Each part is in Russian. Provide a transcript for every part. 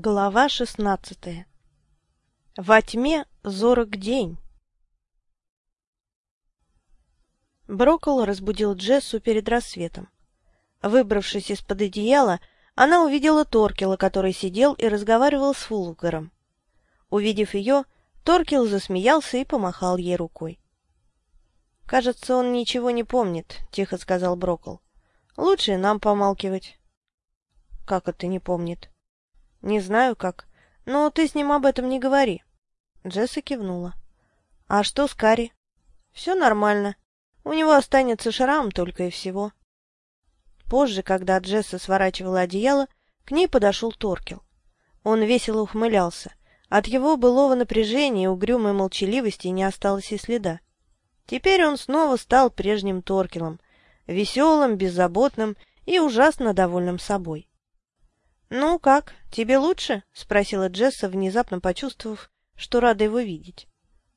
Глава шестнадцатая Во тьме зорок день Броккол разбудил Джессу перед рассветом. Выбравшись из-под одеяла, она увидела Торкела, который сидел и разговаривал с Фулгаром. Увидев ее, Торкел засмеялся и помахал ей рукой. «Кажется, он ничего не помнит», — тихо сказал Броккол. «Лучше нам помалкивать». «Как это не помнит?» «Не знаю как, но ты с ним об этом не говори». Джесса кивнула. «А что с Кари?» «Все нормально. У него останется шрам только и всего». Позже, когда Джесса сворачивала одеяло, к ней подошел Торкел. Он весело ухмылялся. От его былого напряжения и угрюмой молчаливости не осталось и следа. Теперь он снова стал прежним Торкелом, веселым, беззаботным и ужасно довольным собой. «Ну как, тебе лучше?» — спросила Джесса, внезапно почувствовав, что рада его видеть.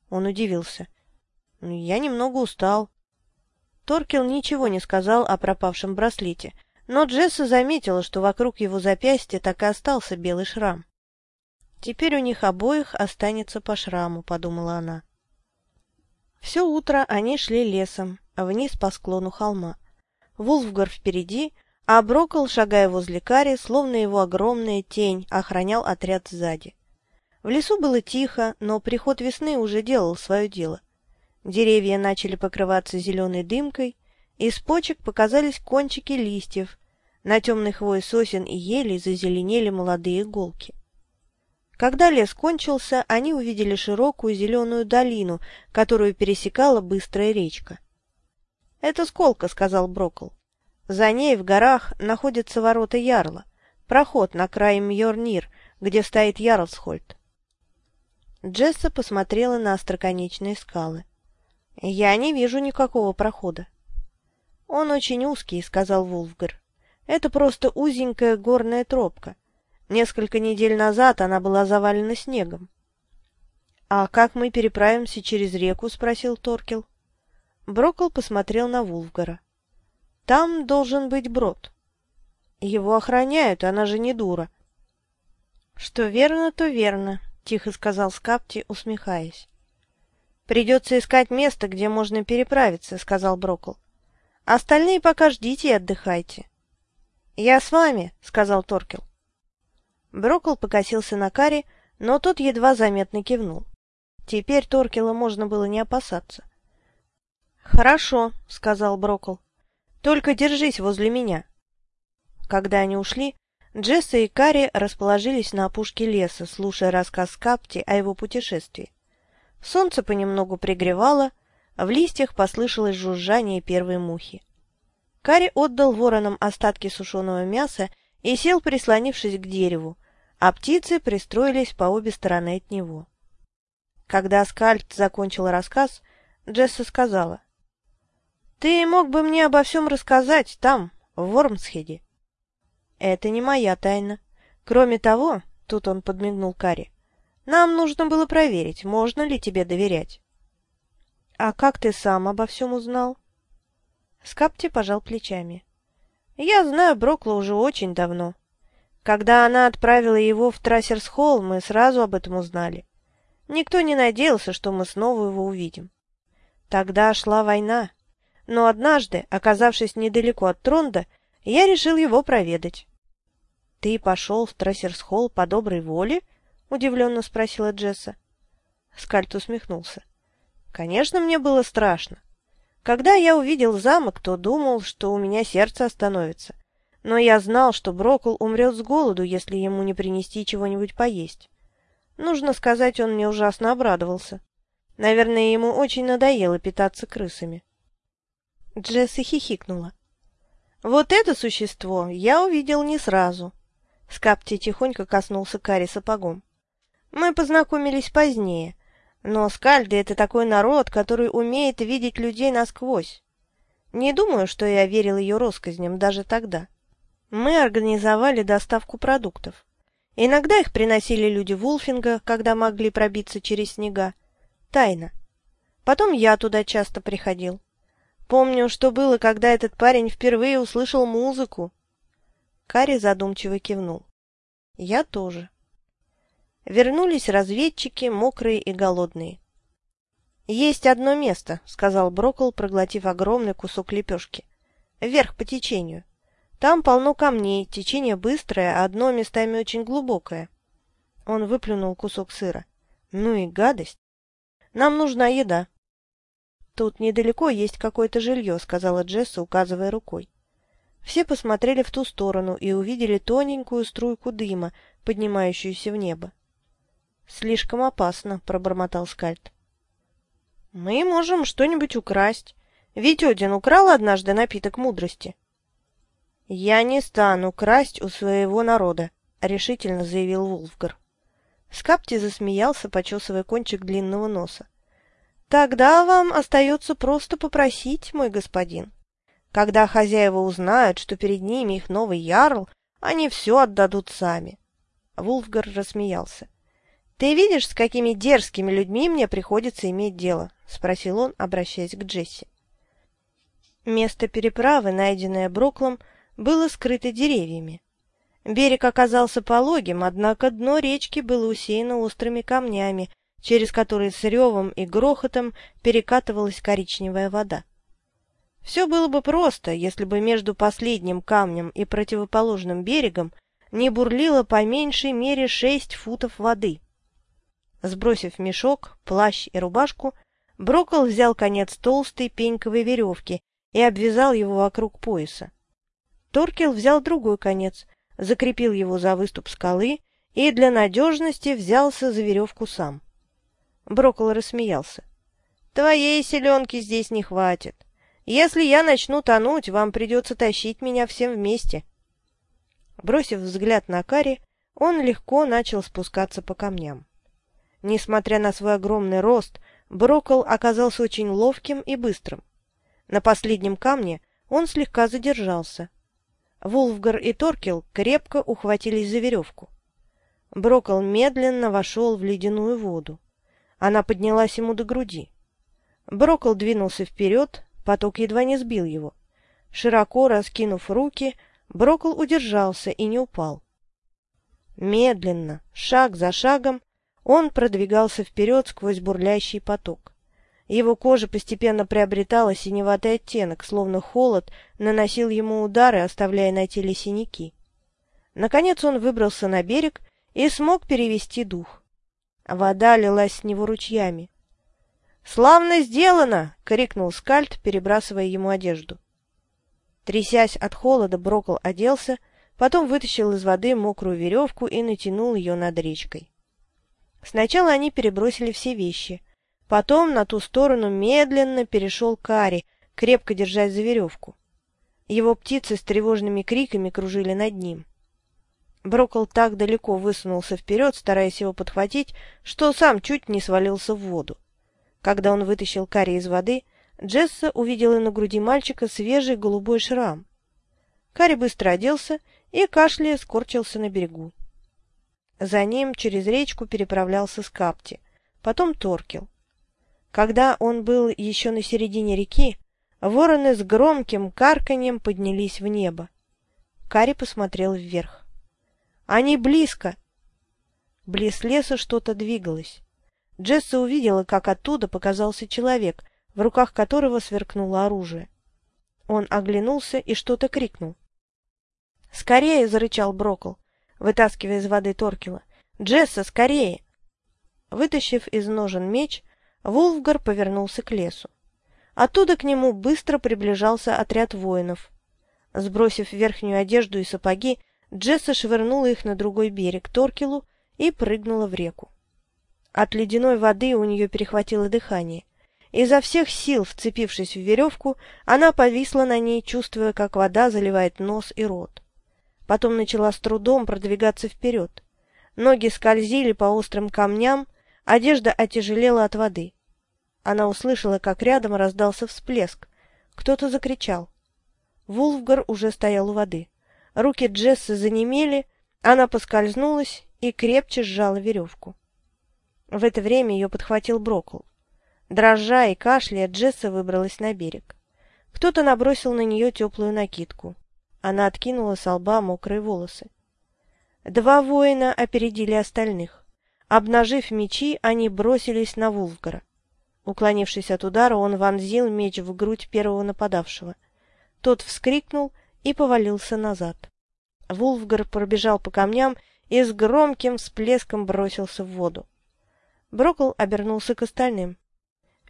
Он удивился. «Я немного устал». Торкел ничего не сказал о пропавшем браслете, но Джесса заметила, что вокруг его запястья так и остался белый шрам. «Теперь у них обоих останется по шраму», — подумала она. Все утро они шли лесом, вниз по склону холма. Вулфгар впереди, а Брокол, шагая возле Кари, словно его огромная тень, охранял отряд сзади. В лесу было тихо, но приход весны уже делал свое дело. Деревья начали покрываться зеленой дымкой, из почек показались кончики листьев, на темной хвое сосен и елей зазеленели молодые иголки. Когда лес кончился, они увидели широкую зеленую долину, которую пересекала быстрая речка. — Это сколка, — сказал Брокол. За ней в горах находятся ворота Ярла, проход на край Мьорнир, где стоит Ярлсхольд. Джесса посмотрела на остроконечные скалы. «Я не вижу никакого прохода». «Он очень узкий», — сказал Вулфгар. «Это просто узенькая горная тропка. Несколько недель назад она была завалена снегом». «А как мы переправимся через реку?» — спросил Торкел. Брокол посмотрел на Вулфгара. Там должен быть брод. Его охраняют, она же не дура. Что верно, то верно, тихо сказал Скапти, усмехаясь. Придется искать место, где можно переправиться, сказал Брокл. Остальные пока ждите и отдыхайте. Я с вами, сказал Торкел. Брокл покосился на Кари, но тот едва заметно кивнул. Теперь Торкела можно было не опасаться. «Хорошо», — сказал Брокл. Только держись возле меня. Когда они ушли, Джесса и Кари расположились на опушке леса, слушая рассказ Капти о его путешествии. Солнце понемногу пригревало, в листьях послышалось жужжание первой мухи. Кари отдал воронам остатки сушеного мяса и сел, прислонившись к дереву, а птицы пристроились по обе стороны от него. Когда Скальд закончил рассказ, Джесса сказала, ты мог бы мне обо всем рассказать там, в Вормсхеде. Это не моя тайна. Кроме того, тут он подмигнул Кари, нам нужно было проверить, можно ли тебе доверять. А как ты сам обо всем узнал? Скапти пожал плечами. Я знаю Брокла уже очень давно. Когда она отправила его в Трассерс-Холл, мы сразу об этом узнали. Никто не надеялся, что мы снова его увидим. Тогда шла война, но однажды, оказавшись недалеко от Тронда, я решил его проведать. — Ты пошел в Трассерсхолл по доброй воле? — удивленно спросила Джесса. Скальт усмехнулся. — Конечно, мне было страшно. Когда я увидел замок, то думал, что у меня сердце остановится. Но я знал, что Брокл умрет с голоду, если ему не принести чего-нибудь поесть. Нужно сказать, он мне ужасно обрадовался. Наверное, ему очень надоело питаться крысами. Джесси хихикнула. «Вот это существо я увидел не сразу». Скапти тихонько коснулся Кари сапогом. «Мы познакомились позднее, но скальды — это такой народ, который умеет видеть людей насквозь. Не думаю, что я верил ее россказням даже тогда. Мы организовали доставку продуктов. Иногда их приносили люди Вулфинга, когда могли пробиться через снега. Тайно. Потом я туда часто приходил. Помню, что было, когда этот парень впервые услышал музыку. Кари задумчиво кивнул. Я тоже. Вернулись разведчики, мокрые и голодные. «Есть одно место», — сказал Брокл, проглотив огромный кусок лепешки. «Вверх по течению. Там полно камней, течение быстрое, а дно местами очень глубокое». Он выплюнул кусок сыра. «Ну и гадость! Нам нужна еда». «Тут недалеко есть какое-то жилье», — сказала Джесса, указывая рукой. Все посмотрели в ту сторону и увидели тоненькую струйку дыма, поднимающуюся в небо. «Слишком опасно», — пробормотал Скальд. «Мы можем что-нибудь украсть. Ведь Один украл однажды напиток мудрости». «Я не стану красть у своего народа», — решительно заявил Вулфгар. Скапти засмеялся, почесывая кончик длинного носа. «Тогда вам остается просто попросить, мой господин. Когда хозяева узнают, что перед ними их новый ярл, они все отдадут сами». Вулфгар рассмеялся. «Ты видишь, с какими дерзкими людьми мне приходится иметь дело?» — спросил он, обращаясь к Джесси. Место переправы, найденное Броклом, было скрыто деревьями. Берег оказался пологим, однако дно речки было усеяно острыми камнями, через которые с ревом и грохотом перекатывалась коричневая вода. Все было бы просто, если бы между последним камнем и противоположным берегом не бурлило по меньшей мере шесть футов воды. Сбросив мешок, плащ и рубашку, Брокол взял конец толстой пеньковой веревки и обвязал его вокруг пояса. Торкел взял другой конец, закрепил его за выступ скалы и для надежности взялся за веревку сам. Брокол рассмеялся. «Твоей селенки здесь не хватит. Если я начну тонуть, вам придется тащить меня всем вместе». Бросив взгляд на Кари, он легко начал спускаться по камням. Несмотря на свой огромный рост, Брокол оказался очень ловким и быстрым. На последнем камне он слегка задержался. Вулфгар и Торкел крепко ухватились за веревку. Брокол медленно вошел в ледяную воду. Она поднялась ему до груди. Брокол двинулся вперед, поток едва не сбил его. Широко раскинув руки, Брокол удержался и не упал. Медленно, шаг за шагом, он продвигался вперед сквозь бурлящий поток. Его кожа постепенно приобретала синеватый оттенок, словно холод наносил ему удары, оставляя на теле синяки. Наконец он выбрался на берег и смог перевести дух. Вода лилась с него ручьями. «Славно сделано!» — крикнул Скальд, перебрасывая ему одежду. Трясясь от холода, Брокол оделся, потом вытащил из воды мокрую веревку и натянул ее над речкой. Сначала они перебросили все вещи. Потом на ту сторону медленно перешел Кари, крепко держась за веревку. Его птицы с тревожными криками кружили над ним. Брокол так далеко высунулся вперед, стараясь его подхватить, что сам чуть не свалился в воду. Когда он вытащил Кари из воды, Джесса увидела на груди мальчика свежий голубой шрам. Кари быстро оделся и, кашляя, скорчился на берегу. За ним через речку переправлялся Скапти, потом Торкел. Когда он был еще на середине реки, вороны с громким карканьем поднялись в небо. Кари посмотрел вверх. «Они близко!» Близ леса что-то двигалось. Джесса увидела, как оттуда показался человек, в руках которого сверкнуло оружие. Он оглянулся и что-то крикнул. «Скорее!» — зарычал Брокл вытаскивая из воды Торкила. «Джесса, скорее!» Вытащив из ножен меч, Вулфгар повернулся к лесу. Оттуда к нему быстро приближался отряд воинов. Сбросив верхнюю одежду и сапоги, Джесса швырнула их на другой берег Торкилу и прыгнула в реку. От ледяной воды у нее перехватило дыхание. Изо всех сил, вцепившись в веревку, она повисла на ней, чувствуя, как вода заливает нос и рот. Потом начала с трудом продвигаться вперед. Ноги скользили по острым камням, одежда отяжелела от воды. Она услышала, как рядом раздался всплеск. Кто-то закричал. Вулфгар уже стоял у воды. Руки Джессы занемели, она поскользнулась и крепче сжала веревку. В это время ее подхватил Брокл. Дрожа и кашляя, Джесса выбралась на берег. Кто-то набросил на нее теплую накидку. Она откинула с лба мокрые волосы. Два воина опередили остальных. Обнажив мечи, они бросились на Вулфгара. Уклонившись от удара, он вонзил меч в грудь первого нападавшего. Тот вскрикнул и повалился назад. Вулфгар пробежал по камням и с громким всплеском бросился в воду. Брокл обернулся к остальным.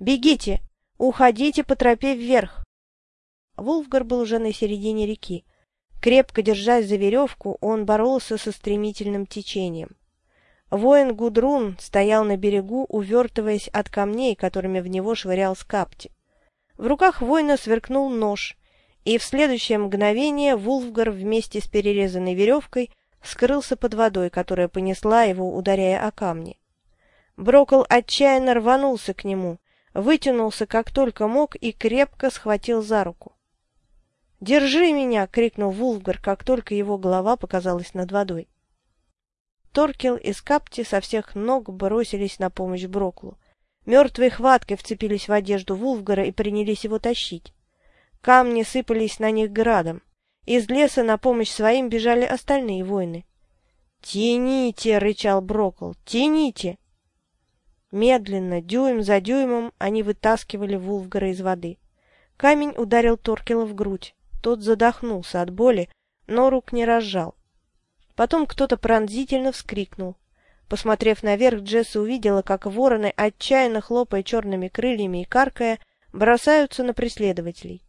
«Бегите! Уходите по тропе вверх!» Вулфгар был уже на середине реки. Крепко держась за веревку, он боролся со стремительным течением. Воин Гудрун стоял на берегу, увертываясь от камней, которыми в него швырял скапти. В руках воина сверкнул нож, и в следующее мгновение Вулфгар вместе с перерезанной веревкой скрылся под водой, которая понесла его, ударяя о камни. Брокол отчаянно рванулся к нему, вытянулся как только мог и крепко схватил за руку. «Держи меня!» — крикнул Вулфгар, как только его голова показалась над водой. Торкел и Скапти со всех ног бросились на помощь Броклу. Мертвой хваткой вцепились в одежду Вулфгара и принялись его тащить. Камни сыпались на них градом. Из леса на помощь своим бежали остальные воины. «Тяните!» — рычал Брокл. «Тяните!» Медленно, дюйм за дюймом, они вытаскивали Вулфгара из воды. Камень ударил Торкела в грудь. Тот задохнулся от боли, но рук не разжал. Потом кто-то пронзительно вскрикнул. Посмотрев наверх, Джесса увидела, как вороны, отчаянно хлопая черными крыльями и каркая, бросаются на преследователей.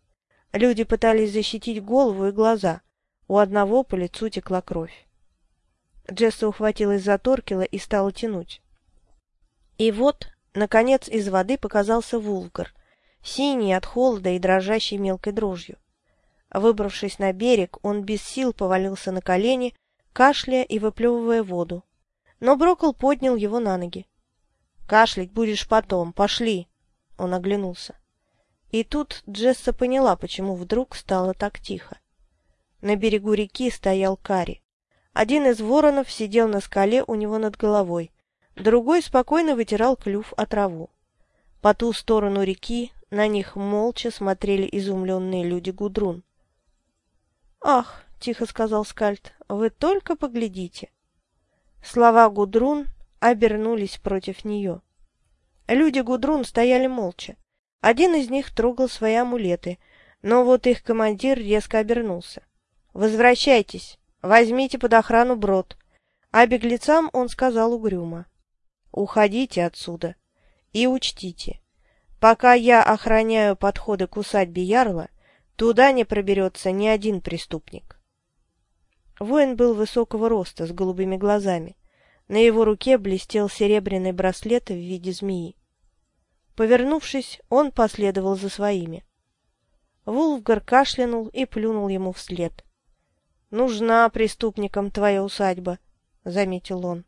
Люди пытались защитить голову и глаза. У одного по лицу текла кровь. Джесса ухватилась за Торкела и стала тянуть. И вот, наконец, из воды показался Вулгар, синий от холода и дрожащий мелкой дрожью. Выбравшись на берег, он без сил повалился на колени, кашляя и выплевывая воду. Но Брокол поднял его на ноги. «Кашлять будешь потом, пошли!» Он оглянулся. И тут Джесса поняла, почему вдруг стало так тихо. На берегу реки стоял Кари. Один из воронов сидел на скале у него над головой, другой спокойно вытирал клюв о траву. По ту сторону реки на них молча смотрели изумленные люди Гудрун. «Ах!» — тихо сказал Скальд. «Вы только поглядите!» Слова Гудрун обернулись против нее. Люди Гудрун стояли молча. Один из них трогал свои амулеты, но вот их командир резко обернулся. «Возвращайтесь! Возьмите под охрану брод!» А беглецам он сказал угрюмо. «Уходите отсюда и учтите, пока я охраняю подходы к усадьбе Ярла, Туда не проберется ни один преступник. Воин был высокого роста, с голубыми глазами. На его руке блестел серебряный браслет в виде змеи. Повернувшись, он последовал за своими. Вулфгар кашлянул и плюнул ему вслед. — Нужна преступникам твоя усадьба, — заметил он.